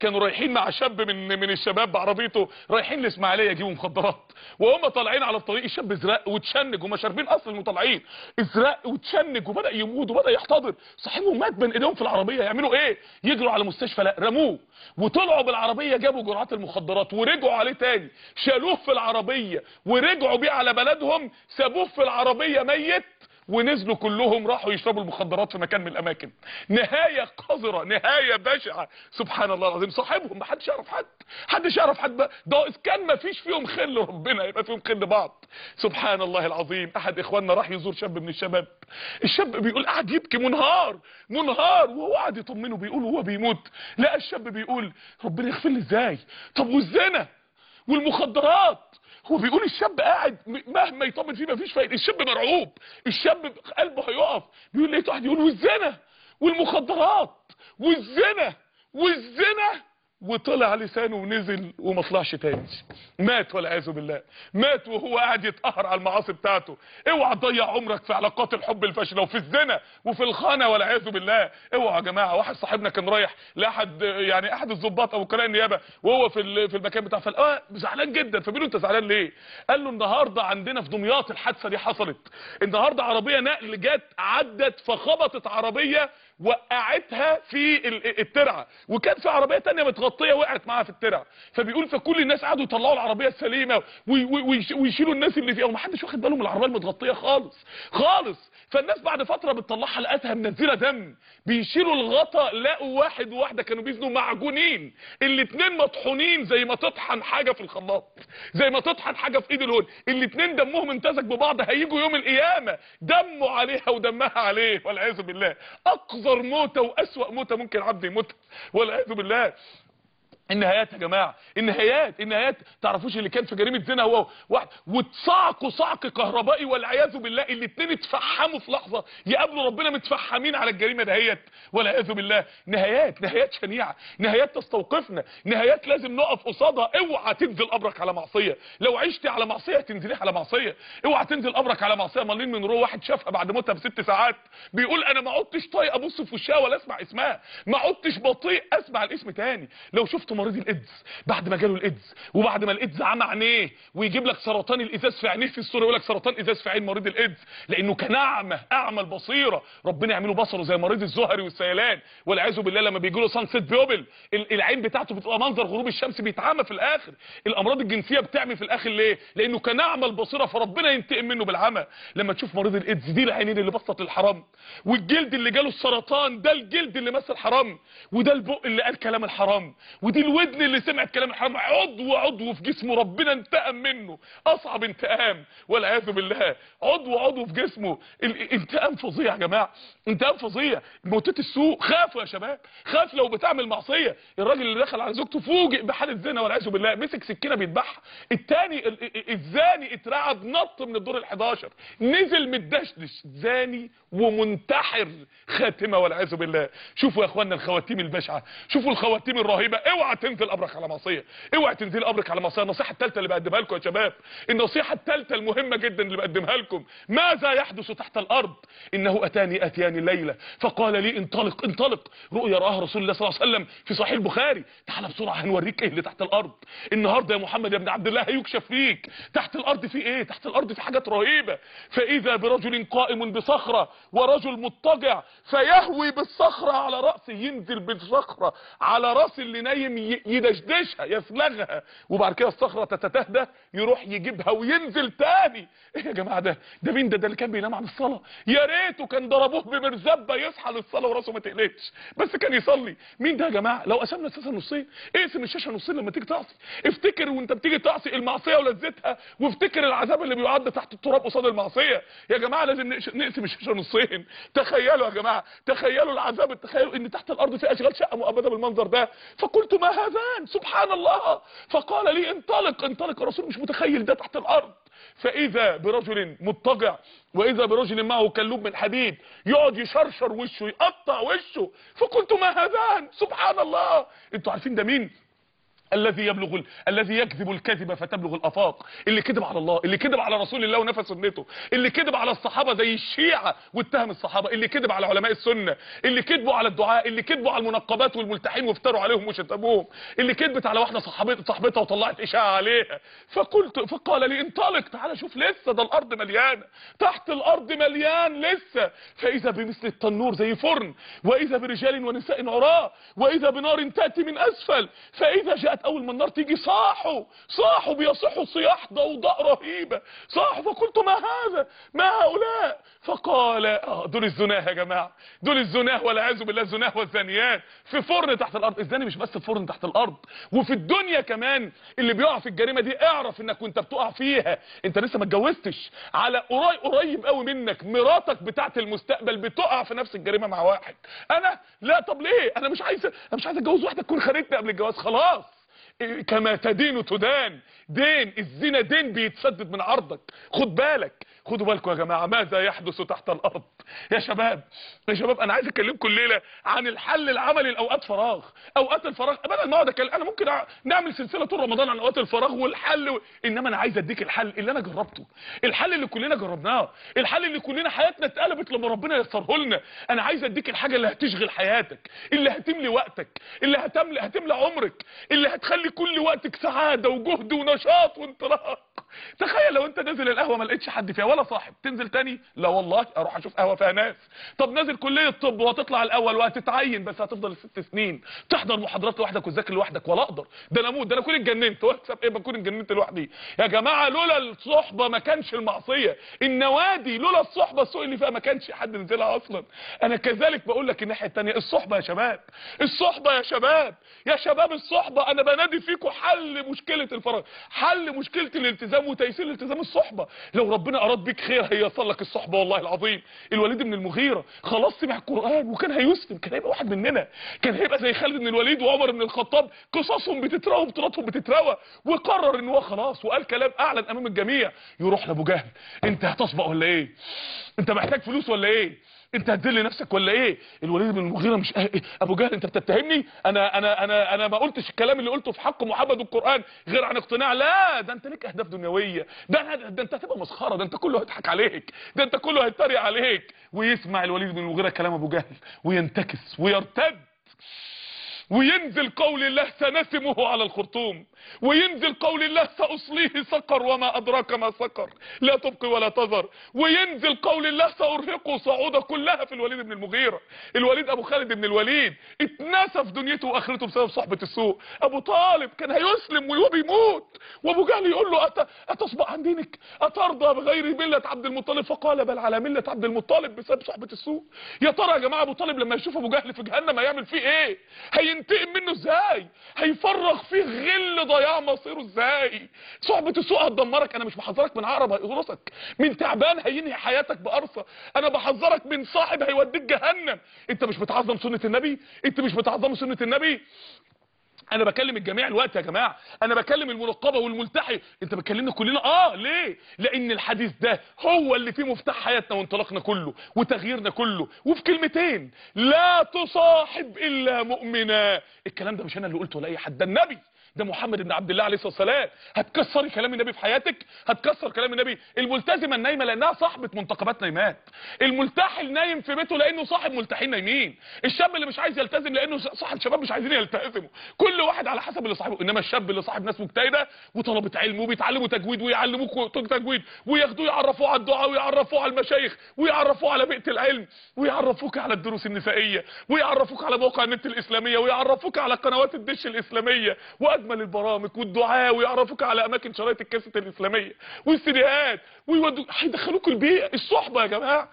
كانوا رايحين مع شاب من من الشباب بعربيته رايحين الاسماعيليه يجيبوا مخدرات. وهم طالعين على الطريق الشاب ازرق وتشنج وما شاربين اصل المطلعين ازرق وتشنج وبدأ يموت وبدأ يحتضر. صاحبهم مات بين إيديهم في العربية. يعملوا إيه؟ يجروا على مستشفى لا رموه. وطلعوا بالعربية جابوا جرعات المخدرات ورجعوا عليه تاني. شالوه في العربية ورجعوا بيه على بلدهم سابوه في العربية ميت. ونزلوا كلهم راحوا يشربوا المخدرات في مكان من الأماكن. نهاية قذرة نهاية بشعة. سبحان الله العظيم. صاحبهم ما حدش يعرف حد. حدش يعرف حد. ده اذا كان ما فيش فيهم خل ربنا يبقى فيهم خل بعض. سبحان الله العظيم. أحد إخواننا راح يزور شاب من الشباب. الشاب بيقول قاعد يبكي منهار منهار. وهو قاعد يطمنه بيقول وهو بيموت. لقى الشاب بيقول ربنا يغفر لي إزاي؟ طب والزنا والمخدرات؟ هو بيقول الشاب قاعد مهما يطمن فيه مفيش فايدة. الشاب مرعوب. الشاب قلبه هيقف. بيقول لقيت واحد يقول والزنا والمخدرات والزنا والزنا وطلع لسانه ونزل وما طلعش تاني. مات والعياذ بالله. مات وهو قاعد يتقهر على المعاصي بتاعته. اوعى تضيع عمرك في علاقات الحب الفاشلة وفي الزنا وفي الخانة والعياذ بالله. اوعى يا جماعة. واحد صاحبنا كان رايح لأحد يعني أحد الضباط أو وكلاء النيابة وهو في في المكان بتاعه فقال آه زعلان جدا. فبيقول أنت زعلان ليه؟ قال له النهارده عندنا في دمياط الحادثة دي حصلت. النهارده عربية نقل جت عدت فخبطت عربية وقعتها في ال- الترعة. وكان في عربية تانية متغطية وقعت معاها في الترعه فبيقول فكل الناس قعدوا يطلعوا العربية السليمة وي- وي- ويش- ويشيلوا الناس اللي فيها. ومحدش واخد باله من العربية المتغطية خالص. خالص. فالناس بعد فترة بتطلعها لقتها منزلة دم. بيشيلوا الغطا لقوا واحد وواحدة كانوا بيزنوا معجونين. الاتنين مطحونين زي ما تطحن حاجة في الخلاط. زي ما تطحن حاجة في إيد الهون. الاتنين دمهم امتزج ببعض. هيجوا يوم القيامة. دمه عليها ودمها عليه. والعياذ بالله. اقذر موتة وأسوأ موتة ممكن عبد يموتها والعياذ بالله. النهايات يا جماعة. النهايات النهايات. تعرفوش اللي كان في جريمة زنا هو واحد. وتصعقوا صعق كهربائي والعياذ بالله. الاثنين اتفحموا في لحظة يقابلوا ربنا متفحمين على الجريمة دهيت. والعياذ بالله. نهايات نهايات شنيعة. نهايات تستوقفنا. نهايات لازم نقف قصادها. اوعى تنزل قبرك على معصية. لو عشتي على معصية تنزلي على معصية. اوعى تنزل قبرك على معصية. مالين من روح واحد شافها بعد موتها بست ساعات. بيقول أنا ما عدتش طايق أبص في وشها ولا أسمع إسمها. ما عدتش بطيق أسمع الاسم تاني. لو شفت مريض الايدز بعد ما جاله الايدز وبعد ما الايدز عمى عينيه ويجيب لك سرطان الإزاز في عينيه في الصورة يقول لك سرطان ازاز في عين مريض الايدز لأنه كان أعمى أعمى البصيرة. ربنا يعمله بصره زي مريض الزهري والسيلان والعياذ بالله لما بيجي له sunset pupil ال- العين بتاعته بتبقى منظر غروب الشمس بيتعمى في الآخر. الأمراض الجنسية بتعمي في الآخر ليه؟ لأنه كان أعمى البصيرة فربنا ينتقم منه بالعمى. لما تشوف مريض الايدز دي العينين اللي بصت للحرام. والجلد اللي جاله السرطان ده الجلد اللي لمس حرام وده البق اللي قال كلام الحرام ودي الودن اللي سمعت كلام الحرام عضو عضو في جسمه ربنا انتقم منه. أصعب انتقام والعياذ بالله. عضو عضو في جسمه. انتقام فظيع يا جماعة. انتقام فظيع. موتات السوق. خافوا يا شباب. خاف لو بتعمل معصية. الراجل اللي دخل على زوجته فوجئ بحاله زنا والعياذ بالله. مسك سكينة بيذبحها. التاني ال- ال- الزاني اترعب نط من الدور ال11 نزل متدشدش زاني ومنتحر. خاتمة والعياذ بالله. شوفوا يا اخوانا الخواتيم البشعة. شوفوا الخواتيم الرهيبة. اوعى تنزل قبرك على معصية. اوعى تنزل قبرك على معصية. النصيحة الثالثه اللي بقدمها لكم يا شباب النصيحة الثالثه المهمة جدا اللي بقدمها لكم. ماذا يحدث تحت الأرض؟ إنه أتاني اتياني الليلة. فقال لي انطلق انطلق. رؤيا راها رسول الله صلى الله عليه وسلم في صحيح البخاري. تعال بسرعة هنوريك إيه اللي تحت الأرض. النهارده يا محمد يا ابن عبد الله هيكشف فيك تحت الأرض في إيه؟ تحت الأرض في حاجات رهيبة. فإذا برجل قائم بصخرة ورجل مضطجع فيهوي بالصخرة على رأسه ينزل بالصخرة على رأس اللي نايم يدشدشها يسلغها. وبعد كده الصخرة تتتهدى يروح يجيبها وينزل تاني. إيه يا جماعة ده؟ ده مين ده؟ ده اللي كان بينام عن الصلاة. يا ريته كان ضربوه بمرزبة يصحى للصلاة وراسه ما تقلقش. بس كان يصلي. مين ده يا جماعة؟ لو قسمنا الشاشة نصين اقسم الشاشة نصين لما تيجي تعصي. افتكر وانت بتيجي تعصي المعصية ولذتها وافتكر العذاب اللي بيعد تحت التراب قصاد المعصية. يا جماعة لازم نقسم الشاشة نصين. تخيلوا يا جماعة تخيلوا العذاب تخيلوا إن تحت الأرض في أشغال شقة مؤبدة بالمنظر ده. فقلت ما هذان سبحان الله فقال لي انطلق انطلق. الرسول مش متخيل ده تحت الأرض. فإذا برجل مضطجع وإذا برجل معه كلوب من حديد يقعد يشرشر وشه يقطع وشه. فقلت ما هذان؟ سبحان الله أنتوا عارفين ده مين؟ الذي يبلغ ال... الذي يكذب الكذب فتبلغ الأفاق. اللي كذب على الله اللي كذب على رسول الله ونفى سنته. اللي كذب على الصحابة زي الشيعة واتهم الصحابة. اللي كذب على علماء السنة. اللي كذبوا على الدعاء. اللي كذبوا على المنقبات والملتحين وافتروا عليهم وشتموهم. اللي كذبت على واحدة صاحبتها صاحبتها وطلعت إشاعة عليها. فقلت فقال لي انطلق تعالى شوف لسه ده الأرض مليانة. تحت الأرض مليان لسه. فإذا بمثل التنور زي فرن وإذا برجال ونساء عراة وإذا بنار تأتي من أسفل فإذا جاءت أول ما النار تيجي صاحوا صاحوا بيصحوا صياح ضوضاء رهيبة. صاحوا فقلت ما هذا؟ ما هؤلاء؟ فقال آه دول الزناة يا جماعة. دول الزناة والعياذ بالله الزناة والزانيات في فرن تحت الأرض. الزاني مش بس في فرن تحت الأرض وفي الدنيا كمان. اللي بيقع في الجريمة دي اعرف إنك وأنت بتقع فيها. أنت لسه ما اتجوزتش. على قريب قريب قوي منك مراتك بتاعت المستقبل بتقع في نفس الجريمة مع واحد. أنا؟ لا طب ليه؟ أنا مش عايز أنا مش عايز أتجوز واحدة تكون خانتني قبل الجواز. خلاص. كما تدين تدان. دين الزنا دين بيتسدد من عرضك. خد بالك. خدوا بالكم يا جماعة ماذا يحدث تحت الأرض؟ يا شباب يا شباب أنا عايز اكلمكم الليلة عن الحل العملي لأوقات فراغ أوقات الفراغ. بدل ما أقعد أتكلم أنا ممكن نعمل سلسلة طول رمضان عن أوقات الفراغ والحل و... إنما أنا عايز أديك الحل اللي أنا جربته الحل اللي كلنا جربناه الحل اللي كلنا حياتنا اتقلبت لما ربنا يسره لنا. أنا عايز أديك الحاجة اللي هتشغل حياتك اللي هتملي وقتك اللي هتملي هتملى عمرك اللي هتخلي كل وقتك سعادة وجهد ونشاط وانطلاق تخيل لو انت نازل القهوة ما لقيتش حد فيها ولا صاحب تنزل تاني؟ لا والله أروح أشوف قهوة فيها ناس. طب نازل كلية طب وهتطلع الأول وهتتعين بس هتفضل ست سنين. تحضر محاضرات لوحدك وتذاكر لوحدك ولا أقدر. ده أنا أموت ده أنا أكون اتجننت. واكسب إيه؟ بكون اتجننت لوحدي. يا جماعة لولا الصحبة ما كانش المعصية. النوادي لولا الصحبة السوق اللي فيها ما كانش حد نزلها أصلا. أنا كذلك بقول لك الناحية الثانية الصحبة يا شباب الصحبة يا شباب. يا شباب الصحبة أنا بنادي فيكم حل مشكلة الفراغ حل مشكلة الالتزام وتيسير الالتزام الصحبة. لو ربنا أراد بيك خير هيصل لك الصحبة والله العظيم. الوليد بن المغيرة خلاص سمع القرآن وكان هيسلم كان هيبقى واحد مننا. كان هيبقى زي خالد بن الوليد وعمر بن الخطاب قصصهم بتتروى وبطولاتهم بتتروى وقرر إن هو خلاص وقال كلام أعلن أمام الجميع. يروح لأبو جهل. أنت هتسبق ولا إيه؟ أنت محتاج فلوس ولا إيه؟ انت هتذل نفسك ولا إيه؟ الوليد بن المغيرة مش إيه أبو جهل انت بتتهمني؟ أنا أنا أنا أنا ما قلتش الكلام اللي قلته في حق محمد والقران غير عن اقتناع. لا ده انت ليك أهداف دنيوية. ده ده انت هتبقى مسخرة. ده انت كله هيضحك عليك. ده انت كله هيتريق عليك. ويسمع الوليد بن المغيرة كلام أبو جهل وينتكس ويرتد. وينزل قول الله سنسمه على الخرطوم وينزل قول الله سأصليه سقر وما أدراك ما سقر لا تبقي ولا تذر. وينزل قول الله سأرهقه صعودة كلها في الوليد بن المغيرة. الوليد أبو خالد بن الوليد اتنسى في دنيته وآخرته بسبب صحبة السوء. أبو طالب كان هيسلم وهو بيموت وأبو جهل يقول له أت... أتصبح عن دينك؟ أترضى بغير ملة عبد المطلب؟ فقال بل على ملة عبد المطلب بسبب صحبة السوء. يا ترى يا جماعة أبو طالب لما يشوف أبو جهل في جهنم هيعمل فيه إيه؟ هينتقم منه إزاي؟ هيفرغ فيه غل ضياع مصيره إزاي؟ صحبة السوء هتدمرك. أنا مش بحذرك من عقرب هيقرصك من تعبان هينهي حياتك بقرصة أنا بحذرك من صاحب هيوديك جهنم. أنت مش بتعظم سنة النبي؟ أنت مش بتعظم سنة النبي؟ أنا بكلم الجميع الوقت يا جماعة. أنا بكلم المنقبه والملتحي. أنت بتكلمنا كلنا؟ آه ليه؟ لأن الحديث ده هو اللي فيه مفتاح حياتنا وانطلاقنا كله وتغييرنا كله. وفي كلمتين لا تصاحب إلا مؤمنا. الكلام ده مش أنا اللي قلته ولا أي حد ده النبي. ده محمد بن عبد الله عليه الصلاة والسلام. هتكسري كلام النبي في حياتك؟ هتكسر كلام النبي. الملتزمه النايمة لأنها صاحبة منتقبات نايمات الملتحي النايم في بيته لأنه صاحب ملتحين نايمين. الشاب اللي مش عايز يلتزم لأنه صاحب شباب مش عايزين يلتزموا. كل واحد على حسب اللي صاحبه. إنما الشاب اللي صاحب ناس مجتهدة وطلبة علم وبيتعلموا تجويد ويعلموك تجويد وياخدوه يعرفوه على الدعاء ويعرفوه على المشايخ ويعرفوه على بيئة العلم ويعرفوك على الدروس النسائية ويعرفوك على مواقع النت الإسلامية ويعرفوك على قنوات الدش الإسلامية واجمل البرامج والدعاء ويعرفوك على أماكن شرايط الكاسيت الإسلامية والسيديهات ويودوك هيدخلوك البيئة. الصحبة يا جماعة.